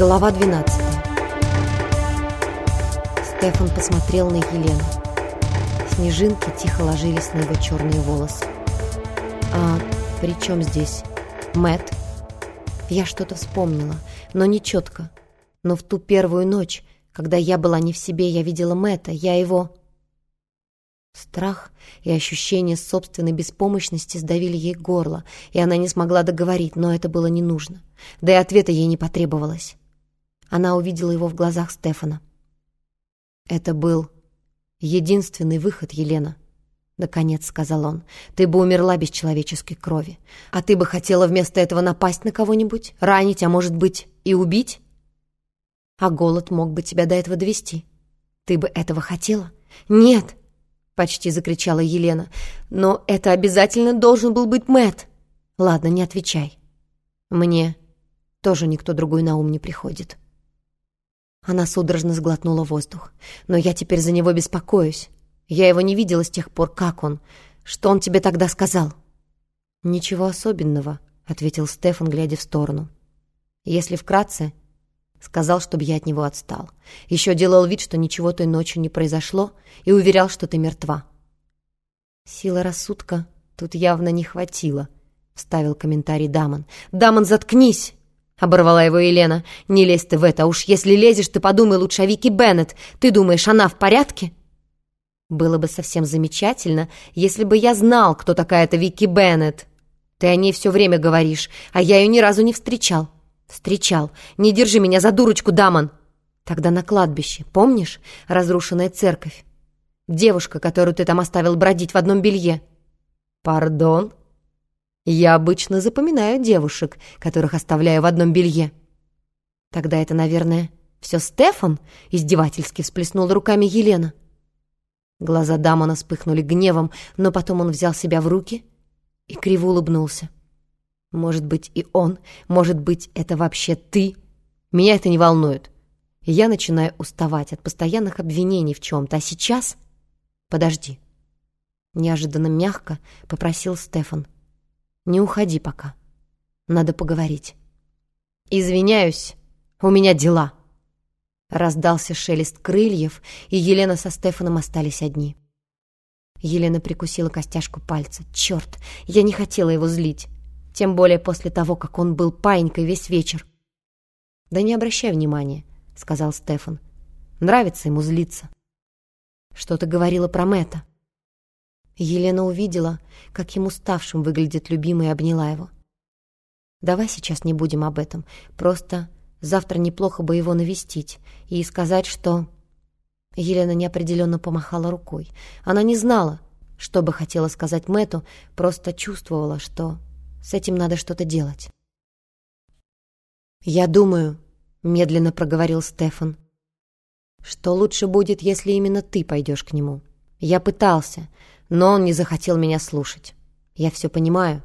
Глава 12 Стефан посмотрел на Елену. Снежинки тихо ложились на его черные волосы. «А при чем здесь Мэт? Я что-то вспомнила, но не четко. Но в ту первую ночь, когда я была не в себе, я видела Мэтта, я его... Страх и ощущение собственной беспомощности сдавили ей горло, и она не смогла договорить, но это было не нужно. Да и ответа ей не потребовалось. Она увидела его в глазах Стефана. «Это был единственный выход, Елена», — наконец сказал он. «Ты бы умерла без человеческой крови. А ты бы хотела вместо этого напасть на кого-нибудь, ранить, а может быть и убить? А голод мог бы тебя до этого довести. Ты бы этого хотела? Нет!» — почти закричала Елена. «Но это обязательно должен был быть Мэт. Ладно, не отвечай. Мне тоже никто другой на ум не приходит». Она судорожно сглотнула воздух. «Но я теперь за него беспокоюсь. Я его не видела с тех пор, как он. Что он тебе тогда сказал?» «Ничего особенного», — ответил Стефан, глядя в сторону. «Если вкратце, сказал, чтобы я от него отстал. Еще делал вид, что ничего той ночью не произошло, и уверял, что ты мертва». «Сила рассудка тут явно не хватило», — вставил комментарий Дамон. «Дамон, заткнись!» Оборвала его Елена. «Не лезь ты в это. Уж если лезешь, ты подумай лучше о Вики Беннет. Ты думаешь, она в порядке?» «Было бы совсем замечательно, если бы я знал, кто такая эта Вики Беннет. Ты о ней все время говоришь, а я ее ни разу не встречал». «Встречал. Не держи меня за дурочку, Дамон!» «Тогда на кладбище. Помнишь? Разрушенная церковь. Девушка, которую ты там оставил бродить в одном белье». «Пардон?» Я обычно запоминаю девушек, которых оставляю в одном белье. Тогда это, наверное, все Стефан? Издевательски всплеснула руками Елена. Глаза Дамона вспыхнули гневом, но потом он взял себя в руки и криво улыбнулся. Может быть, и он, может быть, это вообще ты? Меня это не волнует. Я начинаю уставать от постоянных обвинений в чем-то, а сейчас... Подожди. Неожиданно мягко попросил Стефан. Не уходи пока. Надо поговорить. Извиняюсь, у меня дела. Раздался шелест крыльев, и Елена со Стефаном остались одни. Елена прикусила костяшку пальца. Черт, я не хотела его злить. Тем более после того, как он был паинькой весь вечер. «Да не обращай внимания», — сказал Стефан. «Нравится ему злиться». «Что ты говорила про Мэтта?» Елена увидела, как ему ставшим выглядит любимый, и обняла его. «Давай сейчас не будем об этом. Просто завтра неплохо бы его навестить и сказать, что...» Елена неопределенно помахала рукой. Она не знала, что бы хотела сказать Мэту, просто чувствовала, что с этим надо что-то делать. «Я думаю», — медленно проговорил Стефан, «что лучше будет, если именно ты пойдешь к нему. Я пытался, но он не захотел меня слушать. Я все понимаю.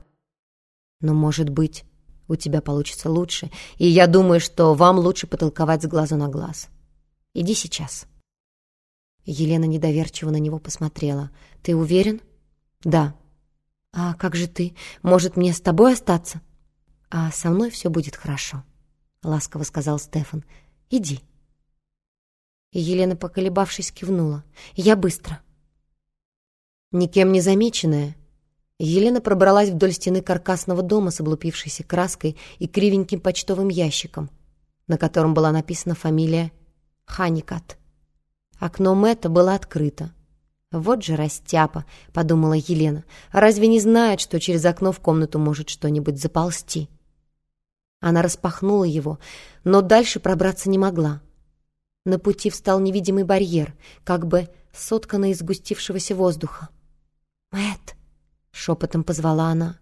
Но, может быть, у тебя получится лучше, и я думаю, что вам лучше потолковать с глазу на глаз. Иди сейчас». Елена недоверчиво на него посмотрела. «Ты уверен?» «Да». «А как же ты? Может, мне с тобой остаться?» «А со мной все будет хорошо», — ласково сказал Стефан. «Иди». Елена, поколебавшись, кивнула. «Я быстро». Никем не замеченная, Елена пробралась вдоль стены каркасного дома с облупившейся краской и кривеньким почтовым ящиком, на котором была написана фамилия Ханикат. Окно Мэтта было открыто. «Вот же растяпа», — подумала Елена. «Разве не знает, что через окно в комнату может что-нибудь заползти?» Она распахнула его, но дальше пробраться не могла. На пути встал невидимый барьер, как бы сотканный из сгустившегося воздуха. «Мэтт!» — шепотом позвала она.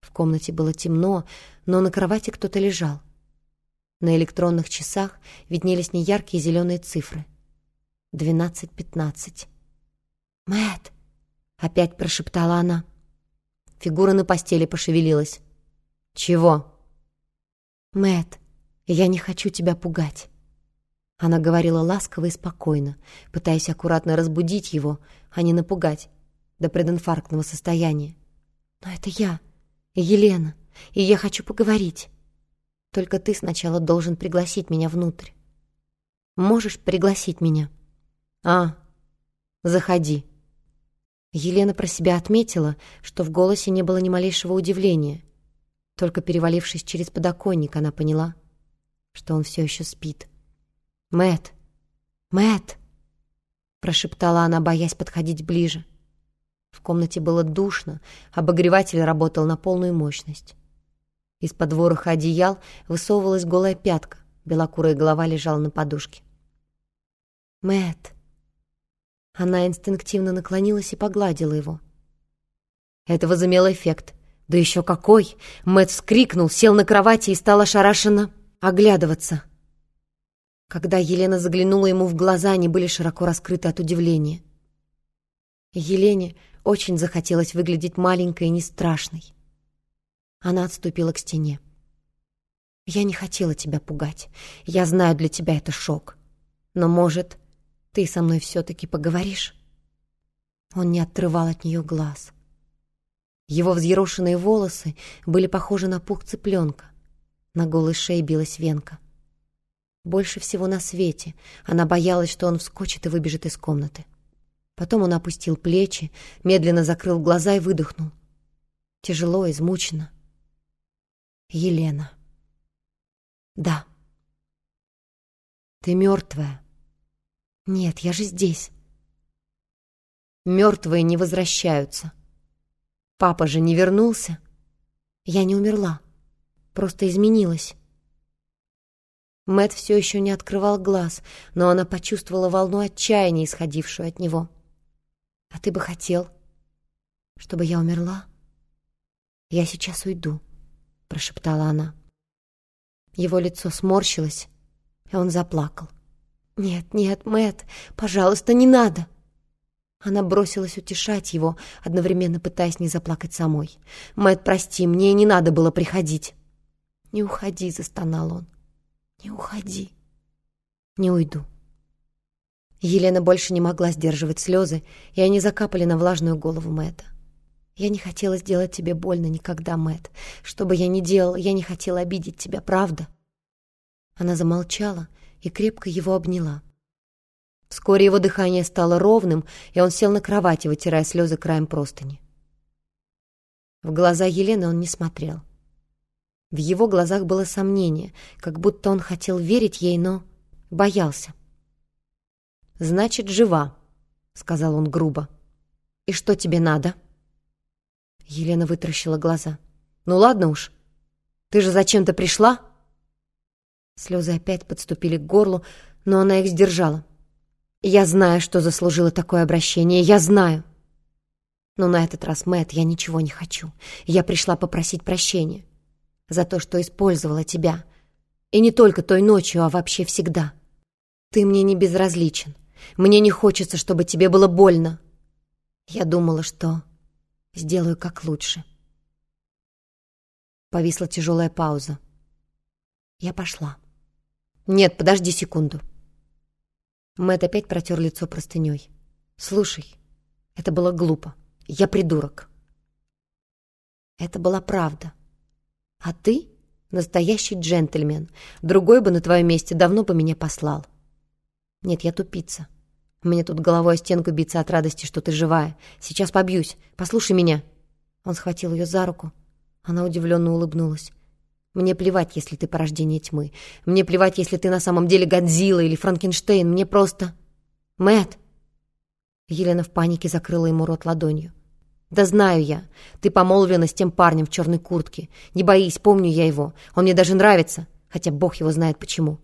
В комнате было темно, но на кровати кто-то лежал. На электронных часах виднелись неяркие зеленые цифры. Двенадцать пятнадцать. «Мэтт!» — опять прошептала она. Фигура на постели пошевелилась. «Чего?» «Мэтт, я не хочу тебя пугать». Она говорила ласково и спокойно, пытаясь аккуратно разбудить его, а не напугать до прединфарктного состояния. «Но это я, Елена, и я хочу поговорить. Только ты сначала должен пригласить меня внутрь. Можешь пригласить меня? А, заходи. Елена про себя отметила, что в голосе не было ни малейшего удивления. Только перевалившись через подоконник, она поняла, что он все еще спит. Мэт, Мэт, прошептала она, боясь подходить ближе. В комнате было душно, обогреватель работал на полную мощность. Из-под вороха одеял высовывалась голая пятка, белокурая голова лежала на подушке. Мэт. Она инстинктивно наклонилась и погладила его. Это возымело эффект. Да еще какой! Мэт вскрикнул, сел на кровати и стал ошарашенно оглядываться. Когда Елена заглянула ему в глаза, они были широко раскрыты от удивления. Елене очень захотелось выглядеть маленькой и не страшной. Она отступила к стене. «Я не хотела тебя пугать. Я знаю, для тебя это шок. Но, может, ты со мной все-таки поговоришь?» Он не отрывал от нее глаз. Его взъерошенные волосы были похожи на пух цыпленка. На голой шее билась венка. Больше всего на свете она боялась, что он вскочит и выбежит из комнаты. Потом он опустил плечи, медленно закрыл глаза и выдохнул. Тяжело, измученно. Елена. Да. Ты мертвая. Нет, я же здесь. Мертвые не возвращаются. Папа же не вернулся. Я не умерла. Просто изменилась. Мэт все еще не открывал глаз, но она почувствовала волну отчаяния, исходившую от него. А ты бы хотел, чтобы я умерла? Я сейчас уйду, прошептала она. Его лицо сморщилось, и он заплакал. Нет, нет, Мэт, пожалуйста, не надо. Она бросилась утешать его, одновременно пытаясь не заплакать самой. Мэт, прости, мне не надо было приходить. Не уходи, застонал он. Не уходи. Не уйду. Елена больше не могла сдерживать слезы, и они закапали на влажную голову Мэтта. «Я не хотела сделать тебе больно никогда, Мэтт. Что бы я ни делала, я не хотела обидеть тебя, правда?» Она замолчала и крепко его обняла. Вскоре его дыхание стало ровным, и он сел на кровати, вытирая слезы краем простыни. В глаза Елены он не смотрел. В его глазах было сомнение, как будто он хотел верить ей, но боялся. «Значит, жива», — сказал он грубо. «И что тебе надо?» Елена вытаращила глаза. «Ну ладно уж. Ты же зачем-то пришла?» Слезы опять подступили к горлу, но она их сдержала. «Я знаю, что заслужила такое обращение. Я знаю. Но на этот раз, Мэтт, я ничего не хочу. Я пришла попросить прощения за то, что использовала тебя. И не только той ночью, а вообще всегда. Ты мне не безразличен. Мне не хочется, чтобы тебе было больно. Я думала, что сделаю как лучше. Повисла тяжелая пауза. Я пошла. Нет, подожди секунду. Мэтт опять протер лицо простыней. Слушай, это было глупо. Я придурок. Это была правда. А ты настоящий джентльмен. Другой бы на твоем месте давно бы меня послал. Нет, я тупица. Мне тут головой о стенку биться от радости, что ты живая. Сейчас побьюсь. Послушай меня. Он схватил ее за руку. Она удивленно улыбнулась. Мне плевать, если ты порождение тьмы. Мне плевать, если ты на самом деле Годзилла или Франкенштейн. Мне просто... Мэт. Елена в панике закрыла ему рот ладонью. «Да знаю я. Ты помолвлена с тем парнем в черной куртке. Не боись, помню я его. Он мне даже нравится, хотя бог его знает почему».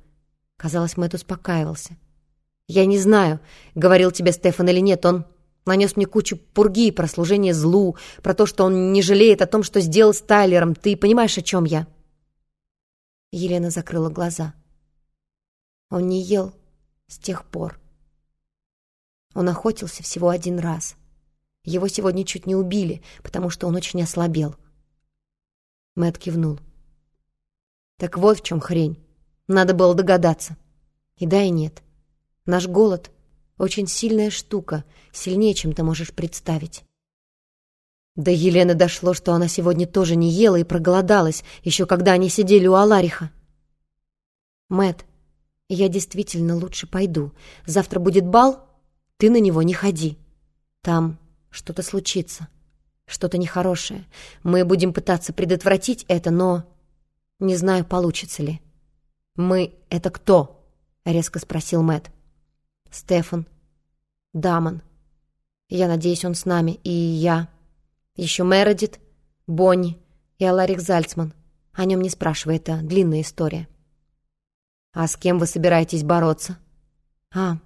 Казалось, Мэтт успокаивался. «Я не знаю, говорил тебе Стефан или нет, он нанес мне кучу пурги про служение злу, про то, что он не жалеет о том, что сделал с Тайлером. Ты понимаешь, о чем я?» Елена закрыла глаза. Он не ел с тех пор. Он охотился всего один раз — его сегодня чуть не убили, потому что он очень ослабел. Мэтт кивнул. Так вот в чем хрень. Надо было догадаться. И да, и нет. Наш голод — очень сильная штука, сильнее, чем ты можешь представить. До Елены дошло, что она сегодня тоже не ела и проголодалась, еще когда они сидели у Алариха. Мэт, я действительно лучше пойду. Завтра будет бал, ты на него не ходи. Там что-то случится, что-то нехорошее. Мы будем пытаться предотвратить это, но не знаю, получится ли. Мы — это кто? — резко спросил Мэт. Стефан. Дамон. Я надеюсь, он с нами. И я. Еще Мередит, Бонни и Аларик Зальцман. О нем не спрашивай, это длинная история. А с кем вы собираетесь бороться? А,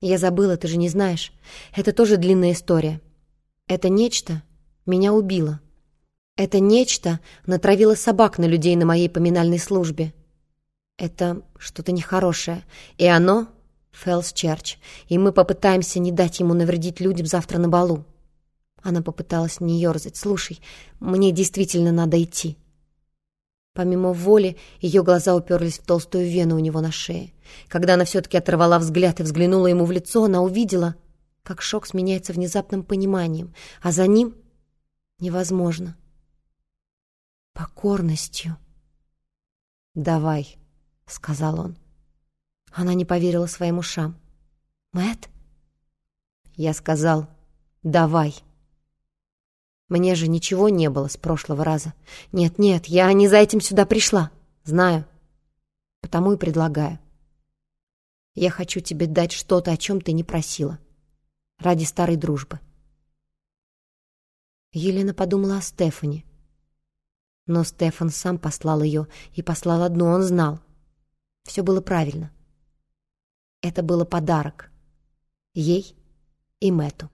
я забыла, ты же не знаешь. Это тоже длинная история. Это нечто меня убило. Это нечто натравило собак на людей на моей поминальной службе. Это что-то нехорошее. И оно — Фэлс Черч. И мы попытаемся не дать ему навредить людям завтра на балу. Она попыталась не ерзать. «Слушай, мне действительно надо идти». Помимо воли, ее глаза уперлись в толстую вену у него на шее. Когда она все-таки оторвала взгляд и взглянула ему в лицо, она увидела, как шок сменяется внезапным пониманием, а за ним — невозможно. Покорностью. «Давай», — сказал он. Она не поверила своим ушам. Мэт? Я сказал «давай». Мне же ничего не было с прошлого раза. Нет-нет, я не за этим сюда пришла. Знаю. Потому и предлагаю. Я хочу тебе дать что-то, о чем ты не просила. Ради старой дружбы. Елена подумала о Стефане. Но Стефан сам послал ее, и послал одну, он знал. Все было правильно. Это было подарок. Ей и Мэту.